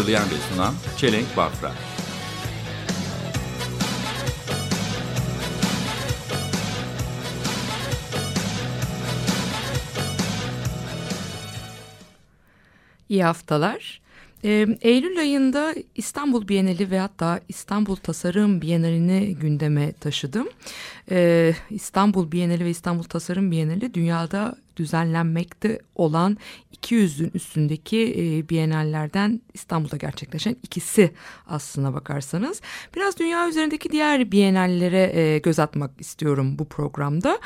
Hazırlayan ve sunan Çelenk Bafra. İyi haftalar. Ee, Eylül ayında İstanbul Bienali ve hatta İstanbul Tasarım Bienalini gündeme taşıdım. Ee, İstanbul Bienali ve İstanbul Tasarım Bienali dünyada düzenlenmekte olan 200'ün üstündeki e, bienallerden İstanbul'da gerçekleşen ikisi aslına bakarsanız. Biraz dünya üzerindeki diğer bienallere e, göz atmak istiyorum bu programda.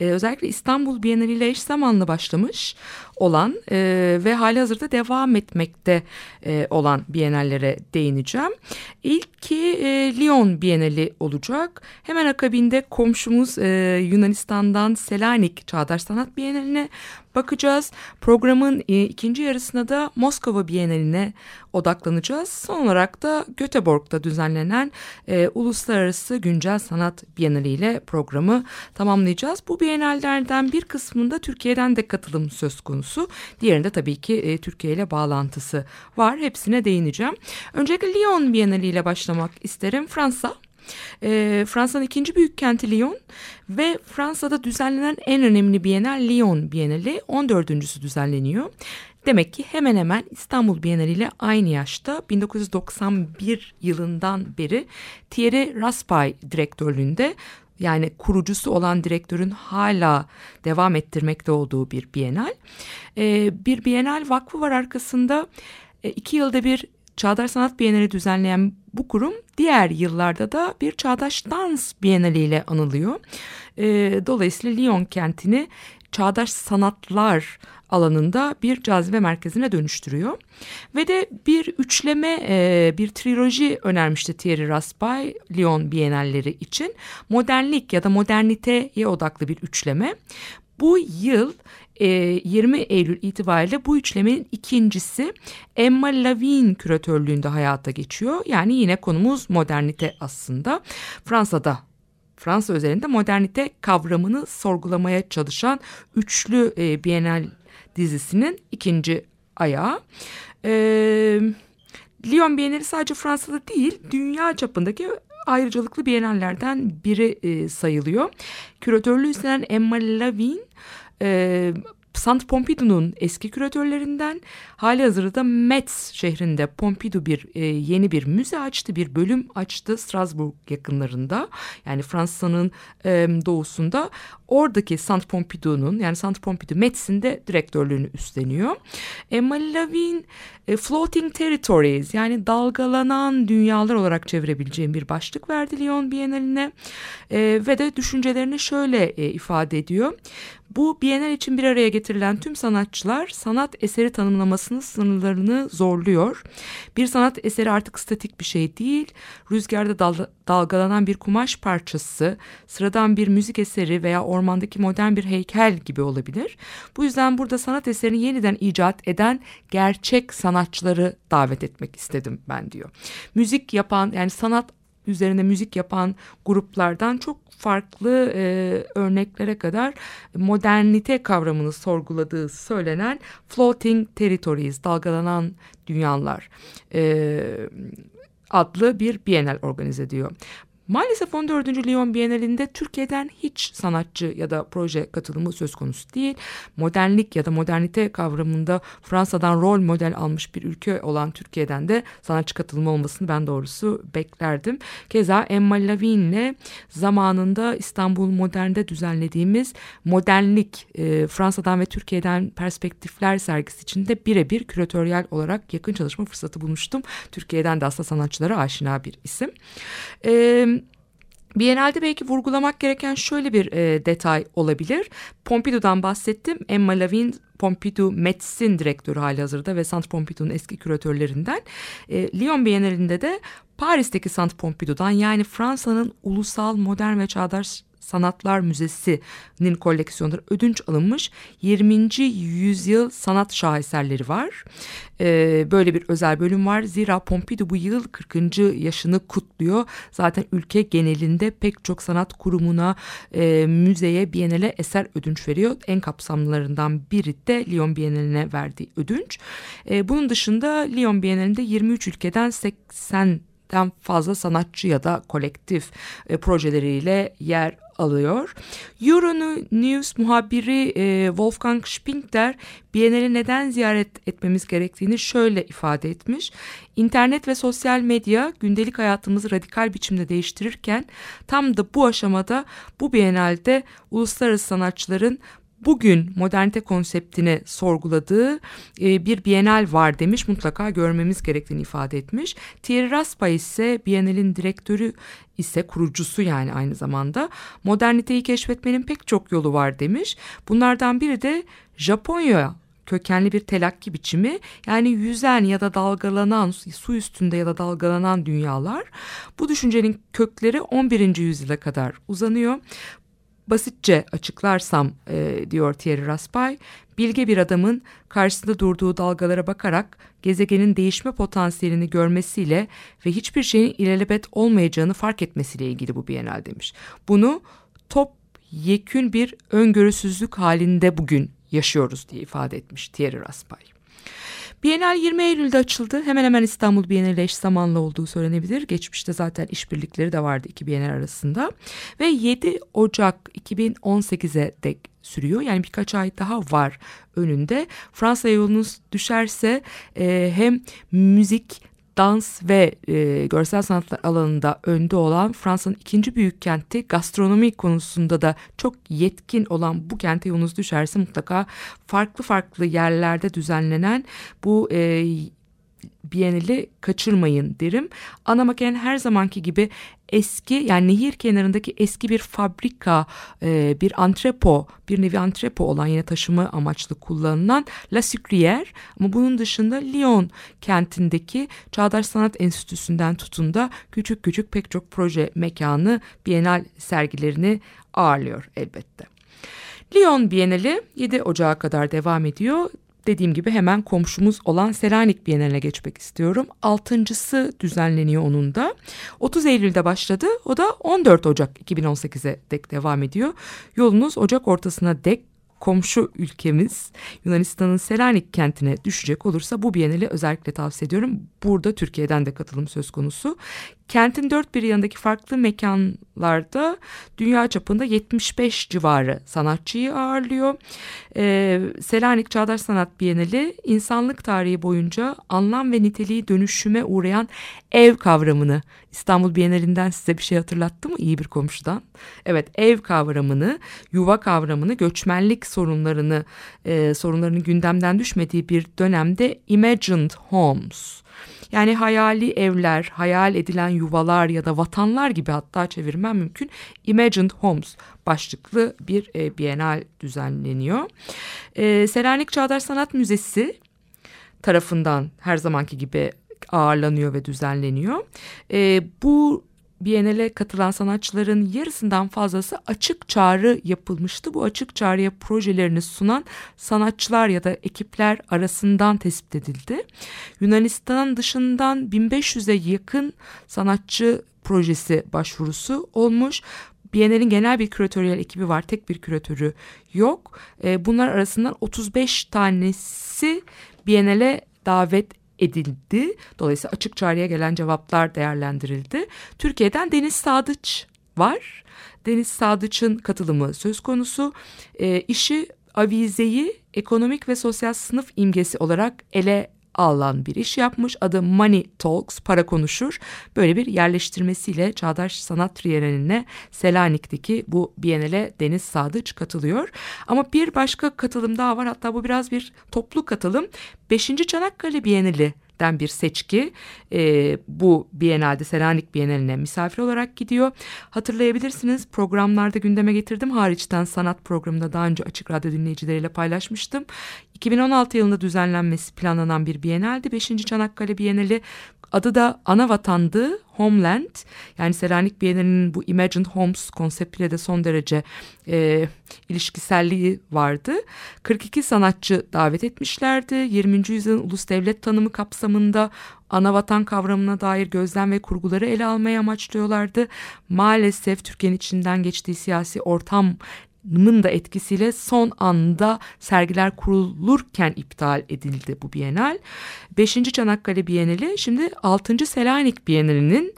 E, özellikle İstanbul Bienali ile eş zamanlı başlamış olan e, ve hali hazırda devam etmekte e, olan bienallere değineceğim. İlki e, Lyon Bienali olacak. Hemen akabinde komşumuz e, Yunanistan'dan Selanik Çağdaş Sanat Bienali'ne bakacağız. Programın e, ikinci yarısında da Moskova Bienali'ne odaklanacağız. Son olarak da Göteborg'da düzenlenen e, Uluslararası Güncel Sanat Bienali ile programı tamamlayacağız. Bu bienallerden bir kısmında Türkiye'den de katılım söz konusu. Diğerinde tabii ki e, Türkiye ile bağlantısı var. Hepsine değineceğim. Öncelikle Lyon Bienali ile başlamak isterim. Fransa e, Fransa'nın ikinci büyük kenti Lyon ve Fransa'da düzenlenen en önemli Bienal Lyon Bienali 14.sü düzenleniyor. Demek ki hemen hemen İstanbul Bienali ile aynı yaşta 1991 yılından beri Thierry Raspail direktörlüğünde yani kurucusu olan direktörün hala devam ettirmekte olduğu bir Bienal. Ee, bir Bienal vakfı var arkasında e, iki yılda bir Çağdaş Sanat Bienali düzenleyen bu kurum diğer yıllarda da bir Çağdaş Dans Bienali ile anılıyor. E, dolayısıyla Lyon kentini çağdaş sanatlar alanında bir cazibe merkezine dönüştürüyor. Ve de bir üçleme, e, bir triloji önermişti Thierry Raspail Lyon Bienalleri için. Modernlik ya da moderniteye odaklı bir üçleme. Bu yıl 20 e, Eylül itibariyle bu üçlemenin ikincisi Emma Lavin küratörlüğünde hayata geçiyor. Yani yine konumuz modernite aslında. Fransa'da Fransa üzerinde modernite kavramını sorgulamaya çalışan üçlü e, dizisinin ikinci ayağı. E, Lyon Bienali sadece Fransa'da değil dünya çapındaki ayrıcalıklı bienallerden biri e, sayılıyor. Küratörlüğü üstlenen Emma Lavin e, Sant Pompidou'nun eski küratörlerinden hali hazırda Metz şehrinde Pompidou bir e, yeni bir müze açtı, bir bölüm açtı Strasbourg yakınlarında. Yani Fransa'nın e, doğusunda oradaki Sant Pompidou'nun yani Sant Pompidou Metz'in de direktörlüğünü üstleniyor. Emma Lavin e, Floating Territories yani dalgalanan dünyalar olarak çevirebileceğim bir başlık verdi Lyon Bienali'ne e, ve de düşüncelerini şöyle e, ifade ediyor. Bu Bienal için bir araya getirilen tüm sanatçılar sanat eseri tanımlamasının sınırlarını zorluyor. Bir sanat eseri artık statik bir şey değil, rüzgarda dal dalgalanan bir kumaş parçası, sıradan bir müzik eseri veya ormandaki modern bir heykel gibi olabilir. Bu yüzden burada sanat eserini yeniden icat eden gerçek sanatçıları davet etmek istedim ben diyor. Müzik yapan yani sanat üzerine müzik yapan gruplardan çok farklı e, örneklere kadar modernite kavramını sorguladığı söylenen floating territories, dalgalanan dünyalar e, adlı bir bienal organize ediyor. Maalesef 14. Lyon Bienalinde Türkiye'den hiç sanatçı ya da proje katılımı söz konusu değil. Modernlik ya da modernite kavramında Fransa'dan rol model almış bir ülke olan Türkiye'den de sanatçı katılımı olmasını ben doğrusu beklerdim. Keza Emma Lavin'le zamanında İstanbul Modern'de düzenlediğimiz modernlik e, Fransa'dan ve Türkiye'den perspektifler sergisi içinde birebir küratöryel olarak yakın çalışma fırsatı bulmuştum. Türkiye'den de aslında sanatçılara aşina bir isim. Evet. Biennale'de belki vurgulamak gereken şöyle bir e, detay olabilir. Pompidou'dan bahsettim. Emma Lavin Pompidou Metz'in direktörü hali hazırda ve Centre Pompidou'nun eski küratörlerinden. E, Lyon Bienalinde de Paris'teki Centre Pompidou'dan yani Fransa'nın ulusal modern ve çağdaş Sanatlar Müzesi'nin koleksiyonları ödünç alınmış 20. yüzyıl sanat şaheserleri var. Ee, böyle bir özel bölüm var. Zira Pompidou bu yıl 40. yaşını kutluyor. Zaten ülke genelinde pek çok sanat kurumuna, e, müzeye, Biennale eser ödünç veriyor. En kapsamlarından biri de Lyon Bienali'ne verdiği ödünç. E, bunun dışında Lyon Bienali'nde 23 ülkeden 80 den fazla sanatçı ya da kolektif e, projeleriyle yer alıyor. Euronews muhabiri e, Wolfgang Spinkler Biennale neden ziyaret etmemiz gerektiğini şöyle ifade etmiş. İnternet ve sosyal medya gündelik hayatımızı radikal biçimde değiştirirken tam da bu aşamada bu Biennale'de uluslararası sanatçıların bugün modernite konseptini sorguladığı e, bir Bienal var demiş. Mutlaka görmemiz gerektiğini ifade etmiş. Thierry Raspail ise Bienal'in direktörü ise kurucusu yani aynı zamanda moderniteyi keşfetmenin pek çok yolu var demiş. Bunlardan biri de Japonya kökenli bir telakki biçimi yani yüzen ya da dalgalanan su üstünde ya da dalgalanan dünyalar bu düşüncenin kökleri 11. yüzyıla kadar uzanıyor. Basitçe açıklarsam e, diyor Thierry Raspail, bilge bir adamın karşısında durduğu dalgalara bakarak gezegenin değişme potansiyelini görmesiyle ve hiçbir şeyin ilelebet olmayacağını fark etmesiyle ilgili bu Bienal demiş. Bunu top yekün bir öngörüsüzlük halinde bugün yaşıyoruz diye ifade etmiş Thierry Raspail. Bienal 20 Eylül'de açıldı. Hemen hemen İstanbul Bienali eş zamanlı olduğu söylenebilir. Geçmişte zaten işbirlikleri de vardı iki Bienal arasında. Ve 7 Ocak 2018'e dek sürüyor. Yani birkaç ay daha var önünde. Fransa yolunuz düşerse e, hem müzik dans ve e, görsel sanatlar alanında önde olan Fransa'nın ikinci büyük kenti gastronomi konusunda da çok yetkin olan bu kente yolunuz düşerse mutlaka farklı farklı yerlerde düzenlenen bu e, Bienali kaçırmayın derim. Ana Maken her zamanki gibi eski yani nehir kenarındaki eski bir fabrika, e, bir antrepo, bir nevi antrepo olan yine taşıma amaçlı kullanılan La Sucrière ama bunun dışında Lyon kentindeki Çağdaş Sanat Enstitüsü'nden tutun da küçük küçük pek çok proje mekanı Bienal sergilerini ağırlıyor elbette. Lyon Bienali 7 Ocağı kadar devam ediyor dediğim gibi hemen komşumuz olan Selanik Bienali'ne geçmek istiyorum. Altıncısı düzenleniyor onun da. 30 Eylül'de başladı. O da 14 Ocak 2018'e dek devam ediyor. Yolunuz Ocak ortasına dek komşu ülkemiz Yunanistan'ın Selanik kentine düşecek olursa bu Bienali özellikle tavsiye ediyorum. Burada Türkiye'den de katılım söz konusu. Kentin dört bir yanındaki farklı mekanlarda dünya çapında 75 civarı sanatçıyı ağırlıyor. Ee, Selanik Çağdaş Sanat Bienali insanlık tarihi boyunca anlam ve niteliği dönüşüme uğrayan ev kavramını İstanbul Bienalinden size bir şey hatırlattı mı iyi bir komşudan? Evet ev kavramını, yuva kavramını, göçmenlik sorunlarını, e, sorunlarının gündemden düşmediği bir dönemde imagined homes yani hayali evler, hayal edilen yuvalar ya da vatanlar gibi hatta çevirmem mümkün. Imagined Homes başlıklı bir e, bienal düzenleniyor. E, Selanik Çağdaş Sanat Müzesi tarafından her zamanki gibi ağırlanıyor ve düzenleniyor. E, bu Biennale katılan sanatçıların yarısından fazlası açık çağrı yapılmıştı. Bu açık çağrıya projelerini sunan sanatçılar ya da ekipler arasından tespit edildi. Yunanistan dışından 1500'e yakın sanatçı projesi başvurusu olmuş. Biennale'in genel bir küratöryel ekibi var. Tek bir küratörü yok. E, bunlar arasından 35 tanesi Biennale davet edildi. Dolayısıyla açık çağrıya gelen cevaplar değerlendirildi. Türkiye'den Deniz Sadıç var. Deniz Sadıç'ın katılımı söz konusu. E, işi avizeyi ekonomik ve sosyal sınıf imgesi olarak ele alan bir iş yapmış. Adı Money Talks, para konuşur. Böyle bir yerleştirmesiyle Çağdaş Sanat Trienali'ne Selanik'teki bu Biennale Deniz Sadıç katılıyor. Ama bir başka katılım daha var. Hatta bu biraz bir toplu katılım. Beşinci Çanakkale Bienali den bir seçki e, bu Biennale'de Selanik Bienali'ne misafir olarak gidiyor. Hatırlayabilirsiniz programlarda gündeme getirdim. Hariçten sanat programında daha önce Açık Radyo dinleyicileriyle paylaşmıştım. 2016 yılında düzenlenmesi planlanan bir Biennale'di. 5. Çanakkale Bienali adı da ana vatandı Homeland yani Selanik Bienali'nin bu Imagined Homes konseptiyle de son derece e, ilişkiselliği vardı. 42 sanatçı davet etmişlerdi. 20. yüzyılın ulus devlet tanımı kapsamında ana vatan kavramına dair gözlem ve kurguları ele almaya amaçlıyorlardı. Maalesef Türkiye'nin içinden geçtiği siyasi ortam da etkisiyle son anda sergiler kurulurken iptal edildi bu Bienal. Beşinci Çanakkale Bienali şimdi altıncı Selanik Bienali'nin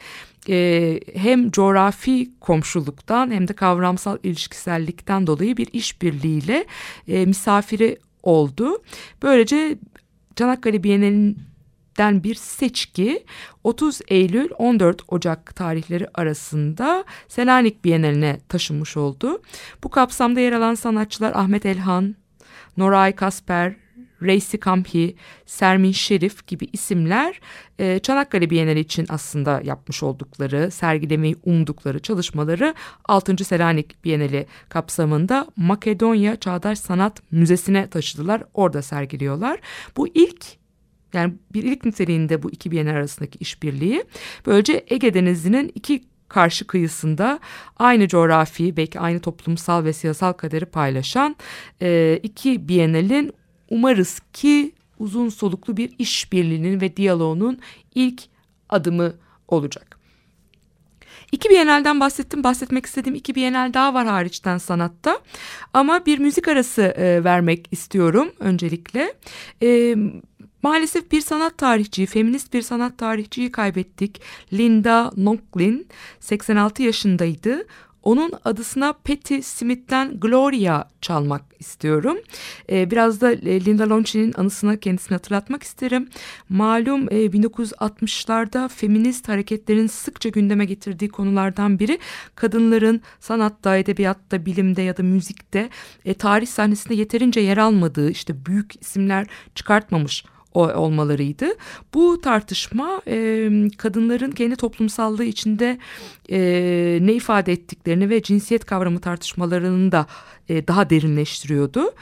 e, hem coğrafi komşuluktan hem de kavramsal ilişkisellikten dolayı bir işbirliğiyle e, misafiri oldu. Böylece Çanakkale Bienali'nin den bir seçki 30 Eylül 14 Ocak tarihleri arasında Selanik Bienali'ne taşınmış oldu. Bu kapsamda yer alan sanatçılar Ahmet Elhan, Noray Kasper, Reisi Kamhi, Sermin Şerif gibi isimler e, Çanakkale Bienali için aslında yapmış oldukları, sergilemeyi umdukları çalışmaları 6. Selanik Bienali kapsamında Makedonya Çağdaş Sanat Müzesi'ne taşıdılar. Orada sergiliyorlar. Bu ilk yani bir ilk niteliğinde bu iki biyener arasındaki işbirliği. Böylece Ege Denizi'nin iki karşı kıyısında aynı coğrafi belki aynı toplumsal ve siyasal kaderi paylaşan e, iki bienalin umarız ki uzun soluklu bir işbirliğinin ve diyaloğunun ilk adımı olacak. İki Bienal'den bahsettim. Bahsetmek istediğim iki Bienal daha var hariçten sanatta. Ama bir müzik arası e, vermek istiyorum öncelikle. E, Maalesef bir sanat tarihçiyi, feminist bir sanat tarihçiyi kaybettik. Linda Nochlin 86 yaşındaydı. Onun adısına Patti Smith'ten Gloria çalmak istiyorum. Ee, biraz da e, Linda Lonchi'nin anısına kendisini hatırlatmak isterim. Malum e, 1960'larda feminist hareketlerin sıkça gündeme getirdiği konulardan biri kadınların sanatta, edebiyatta, bilimde ya da müzikte e, tarih sahnesinde yeterince yer almadığı işte büyük isimler çıkartmamış olmalarıydı. Bu tartışma e, kadınların kendi toplumsallığı içinde e, ne ifade ettiklerini ve cinsiyet kavramı tartışmalarını da e, daha derinleştiriyordu.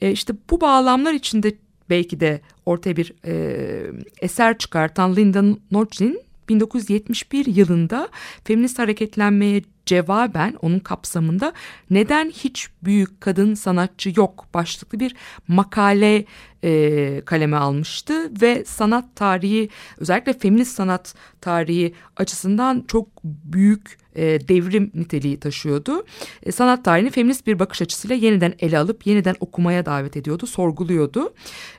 E, işte bu bağlamlar içinde belki de ortaya bir e, eser çıkartan Linda Nochlin 1971 yılında feminist hareketlenmeye cevaben onun kapsamında neden hiç büyük kadın sanatçı yok başlıklı bir makale e, kaleme almıştı ve sanat tarihi özellikle feminist sanat tarihi açısından çok büyük e, devrim niteliği taşıyordu. E, sanat tarihini feminist bir bakış açısıyla yeniden ele alıp yeniden okumaya davet ediyordu, sorguluyordu.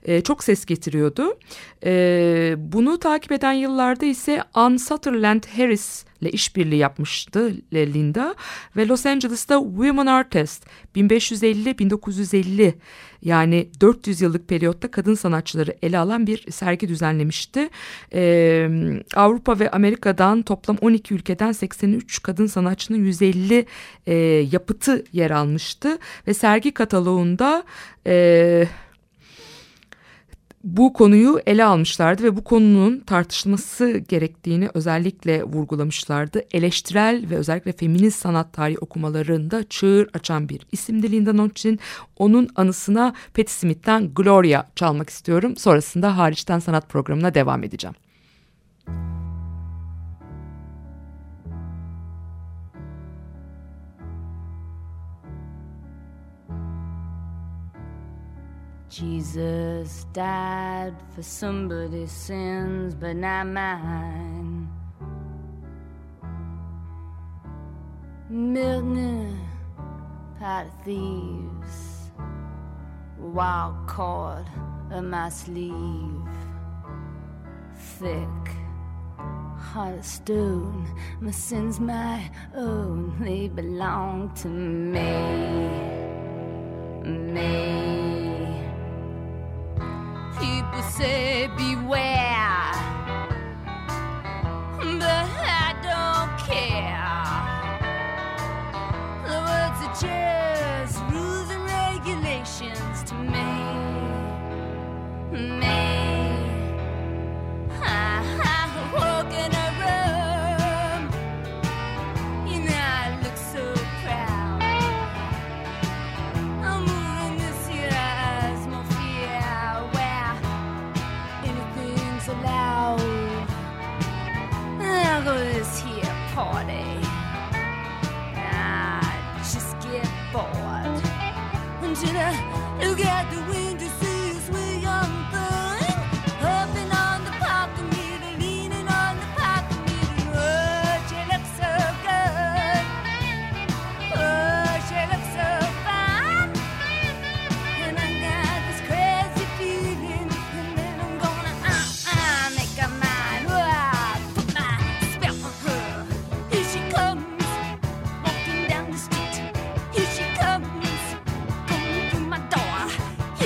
E, çok ses getiriyordu. E, bunu takip eden yıllarda ise Ann Sutherland Harris ile işbirliği yapmıştı Linda ve Los Angeles'ta Women Artist 1550-1950 yani 400 yıllık periyotta kadın sanatçıları ele alan bir sergi düzenlemişti. Ee, Avrupa ve Amerika'dan toplam 12 ülkeden 83 kadın sanatçının 150 e, yapıtı yer almıştı ve sergi kataloğunda e, bu konuyu ele almışlardı ve bu konunun tartışılması gerektiğini özellikle vurgulamışlardı. Eleştirel ve özellikle feminist sanat tarihi okumalarında çığır açan bir isimdi Linda Nochlin. Onun anısına Patti Smith'ten Gloria çalmak istiyorum. Sonrasında hariçten sanat programına devam edeceğim. Jesus died for somebody's sins, but not mine. Milton, pot of thieves, wild cord of my sleeve, thick, heart of stone. My sins, my own, they belong to me, me say be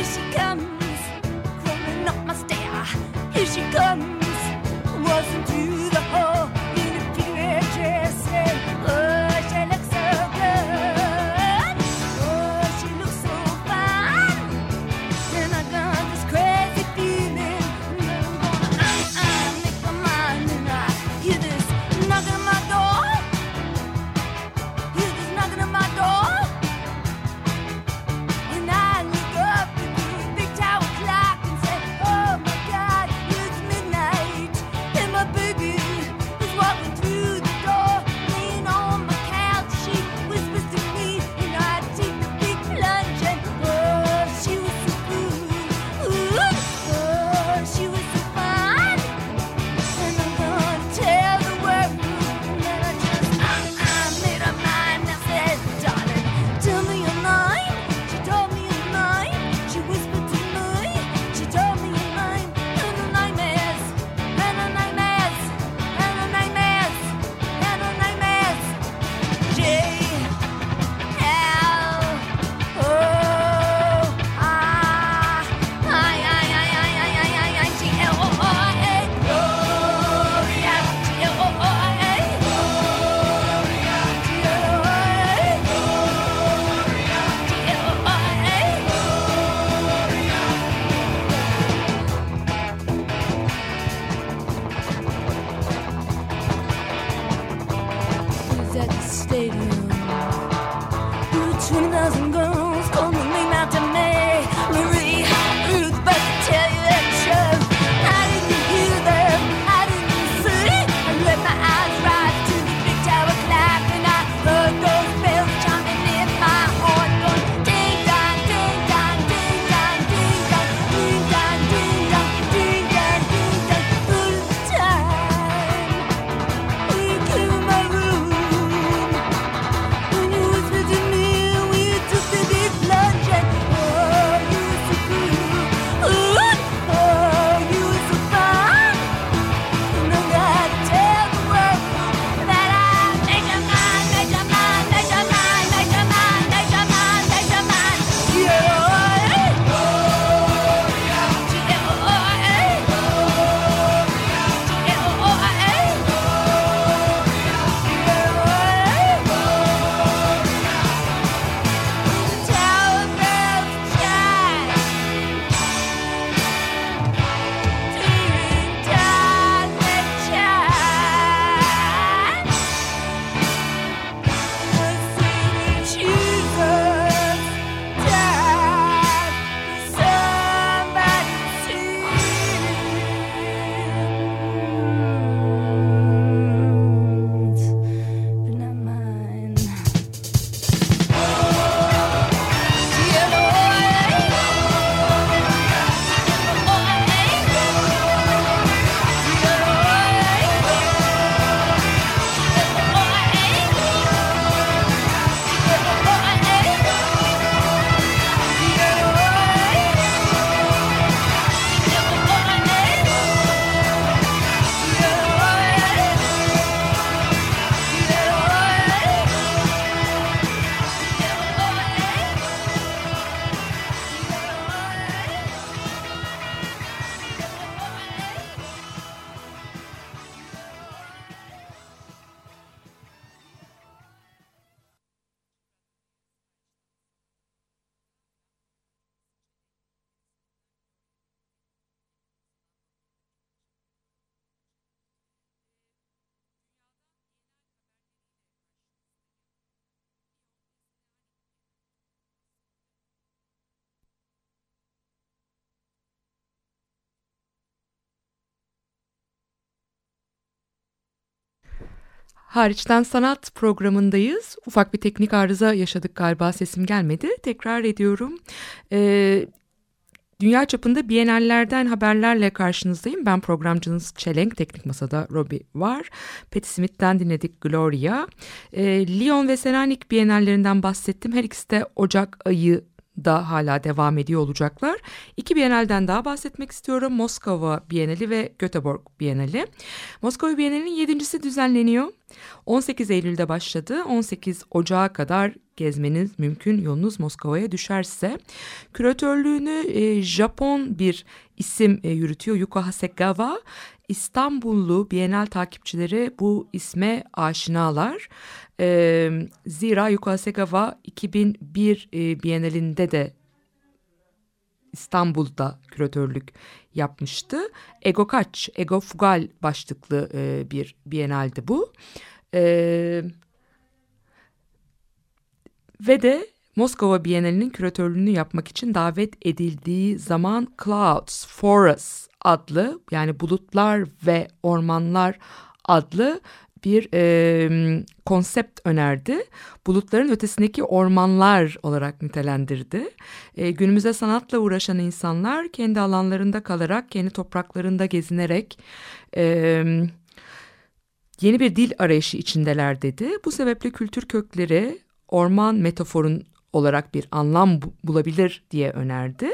she comes. 20,000 girls call Hariçten Sanat programındayız. Ufak bir teknik arıza yaşadık galiba sesim gelmedi. Tekrar ediyorum. Ee, dünya çapında Bienallerden haberlerle karşınızdayım. Ben programcınız Çelenk, Teknik Masa'da Robbie var. Patti Smith'ten dinledik Gloria. Ee, Lyon ve Selanik Bienallerinden bahsettim. Her ikisi de Ocak ayı da hala devam ediyor olacaklar. İki Bienalden daha bahsetmek istiyorum. Moskova Bienali ve Göteborg Bienali. Moskova Bienali'nin yedincisi düzenleniyor. 18 Eylül'de başladı. 18 Ocağı kadar gezmeniz mümkün yolunuz Moskova'ya düşerse. Küratörlüğünü e, Japon bir isim e, yürütüyor Yuko Hasegawa. İstanbullu Bienal takipçileri bu isme aşinalar. E, zira Yuko Hasegawa 2001 e, Bienalinde de İstanbul'da küratörlük yapmıştı. Ego Kaç, Ego Fugal başlıklı e, bir bienaldi bu. E, ve de Moskova Bienalinin küratörlüğünü yapmak için davet edildiği zaman Clouds, Forests adlı yani bulutlar ve ormanlar adlı bir e, konsept önerdi. Bulutların ötesindeki ormanlar olarak nitelendirdi. E, günümüzde sanatla uğraşan insanlar kendi alanlarında kalarak, kendi topraklarında gezinerek... E, yeni bir dil arayışı içindeler dedi. Bu sebeple kültür kökleri orman metaforun olarak bir anlam bu- bulabilir diye önerdi.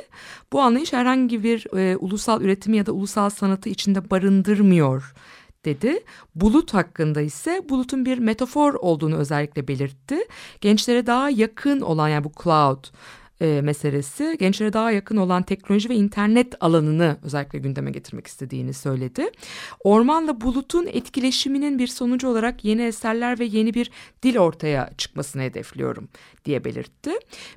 Bu anlayış herhangi bir e, ulusal üretimi ya da ulusal sanatı içinde barındırmıyor dedi. Bulut hakkında ise bulutun bir metafor olduğunu özellikle belirtti. Gençlere daha yakın olan yani bu cloud e, meselesi gençlere daha yakın olan teknoloji ve internet alanını özellikle gündeme getirmek istediğini söyledi. Ormanla bulutun etkileşiminin bir sonucu olarak yeni eserler ve yeni bir dil ortaya çıkmasını hedefliyorum diye belirtti.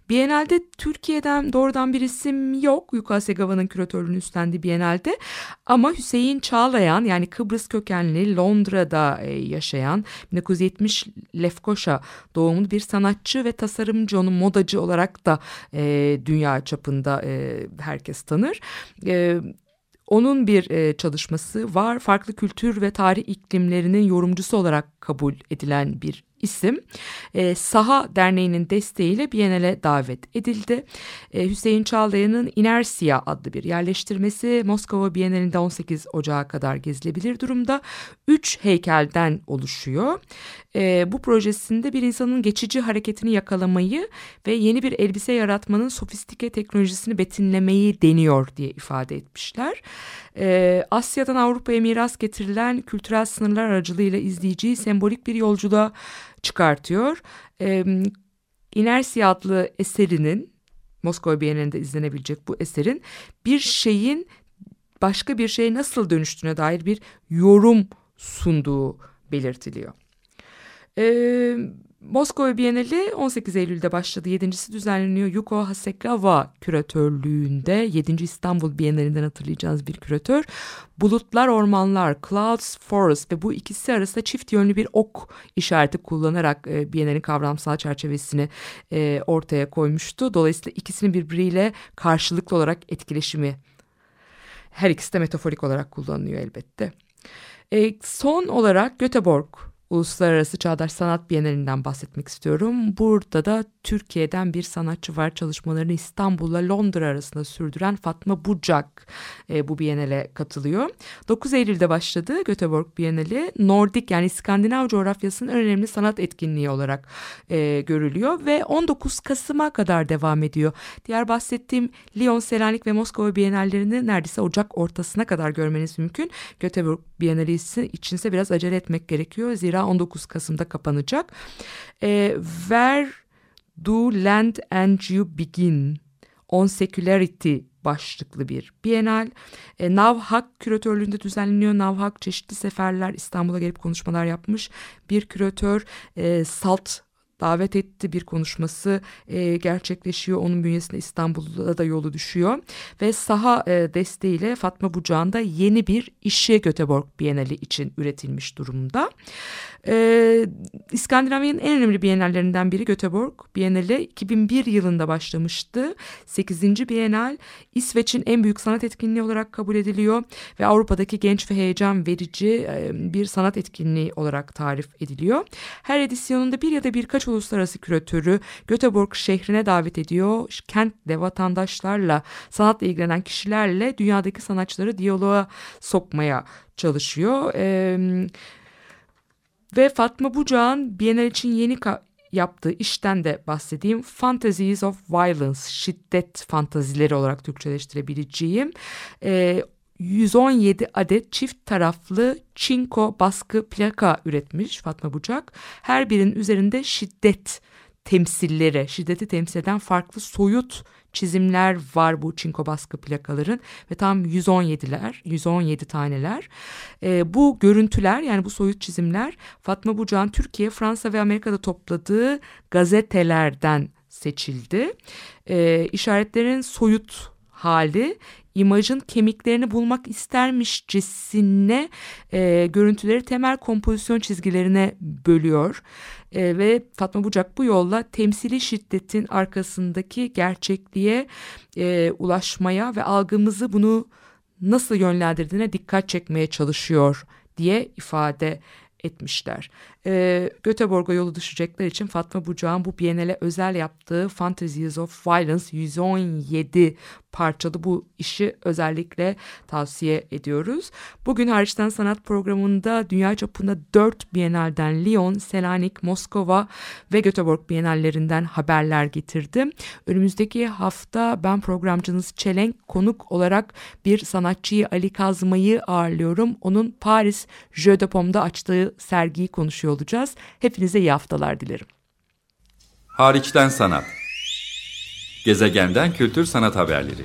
Biennale'de Türkiye'den doğrudan bir isim yok. Yuka Segava'nın küratörlüğünü üstlendiği Biennale'de ama Hüseyin Çağlayan yani Kıbrıs kökenli Londra'da e, yaşayan 1970 Lefkoşa doğumlu bir sanatçı ve tasarımcı onun modacı olarak da e, dünya çapında e, herkes tanır. E, onun bir e, çalışması var. Farklı kültür ve tarih iklimlerinin yorumcusu olarak kabul edilen bir isim. E, Saha Derneği'nin desteğiyle Biennale davet edildi. E, Hüseyin Çağlayan'ın Inersia adlı bir yerleştirmesi Moskova Biennale'nde 18 Ocağı kadar gezilebilir durumda. Üç heykelden oluşuyor. E, bu projesinde bir insanın geçici hareketini yakalamayı ve yeni bir elbise yaratmanın sofistike teknolojisini betimlemeyi deniyor diye ifade etmişler. E, Asya'dan Avrupa'ya miras getirilen kültürel sınırlar aracılığıyla izleyiciyi sembolik bir yolculuğa çıkartıyor. E, Inersia adlı eserinin Moskova Bienalinde izlenebilecek bu eserin bir şeyin başka bir şeye nasıl dönüştüğüne dair bir yorum sunduğu belirtiliyor. Ee, Moskova Bienali 18 Eylül'de başladı. Yedincisi düzenleniyor. Yuko Hasegawa küratörlüğünde 7. İstanbul Bienalinden hatırlayacağınız bir küratör. Bulutlar, ormanlar, clouds, forest ve bu ikisi arasında çift yönlü bir ok işareti kullanarak e, Bienal'in kavramsal çerçevesini e, ortaya koymuştu. Dolayısıyla ikisinin birbiriyle karşılıklı olarak etkileşimi her ikisi de metaforik olarak kullanılıyor elbette. E, son olarak Göteborg Uluslararası Çağdaş Sanat Bienalinden bahsetmek istiyorum. Burada da Türkiye'den bir sanatçı var. Çalışmalarını İstanbul'la Londra arasında sürdüren Fatma Bucak e, bu Bienale katılıyor. 9 Eylül'de başladı Göteborg Bienali. Nordik yani İskandinav coğrafyasının önemli sanat etkinliği olarak e, görülüyor ve 19 Kasım'a kadar devam ediyor. Diğer bahsettiğim Lyon, Selanik ve Moskova Bienallerini neredeyse Ocak ortasına kadar görmeniz mümkün. Göteborg Bienali içinse biraz acele etmek gerekiyor. Zira 19 Kasım'da kapanacak. E, Where do Land and You Begin? On Secularity başlıklı bir bienal. E, Navhak küratörlüğünde düzenleniyor. Navhak çeşitli seferler İstanbul'a gelip konuşmalar yapmış. Bir küratör e, Salt davet etti bir konuşması e, gerçekleşiyor. Onun bünyesinde İstanbul'da da yolu düşüyor. Ve saha e, desteğiyle Fatma Bucağ'ın da yeni bir işi Göteborg Bienali için üretilmiş durumda. E, İskandinavya'nın en önemli bienallerinden biri Göteborg Bienali 2001 yılında başlamıştı. 8. Bienal İsveç'in en büyük sanat etkinliği olarak kabul ediliyor ve Avrupa'daki genç ve heyecan verici e, bir sanat etkinliği olarak tarif ediliyor. Her edisyonunda bir ya da birkaç uluslararası küratörü Göteborg şehrine davet ediyor. Kentte vatandaşlarla, sanatla ilgilenen kişilerle dünyadaki sanatçıları diyaloğa sokmaya çalışıyor. Ee, ve Fatma Bucağ'ın Bienal için yeni yaptığı işten de bahsedeyim. Fantasies of Violence, şiddet fantazileri olarak Türkçeleştirebileceğim. Ee, 117 adet çift taraflı çinko baskı plaka üretmiş Fatma Bucak. Her birinin üzerinde şiddet temsilleri, şiddeti temsil eden farklı soyut çizimler var bu çinko baskı plakaların ve tam 117'ler, 117 taneler. E, bu görüntüler yani bu soyut çizimler Fatma Bucak'ın Türkiye, Fransa ve Amerika'da topladığı gazetelerden seçildi. E, işaretlerin soyut hali imajın kemiklerini bulmak istermişçesine e, görüntüleri temel kompozisyon çizgilerine bölüyor. E, ve Fatma Bucak bu yolla temsili şiddetin arkasındaki gerçekliğe e, ulaşmaya ve algımızı bunu nasıl yönlendirdiğine dikkat çekmeye çalışıyor diye ifade etmişler. E, Göteborg'a yolu düşecekler için Fatma Bucak'ın bu Biennale özel yaptığı Fantasies of Violence 117 parçalı bu işi özellikle tavsiye ediyoruz. Bugün hariçten sanat programında dünya çapında 4 Biennalden Lyon, Selanik, Moskova ve Göteborg Biennallerinden haberler getirdim. Önümüzdeki hafta ben programcınız Çelenk konuk olarak bir sanatçıyı Ali Kazmay'ı ağırlıyorum. Onun Paris Jeux de Pomme'da açtığı sergiyi konuşuyor olacağız. Hepinize iyi haftalar dilerim. Hariçten sanat. Gezegenden kültür sanat haberleri.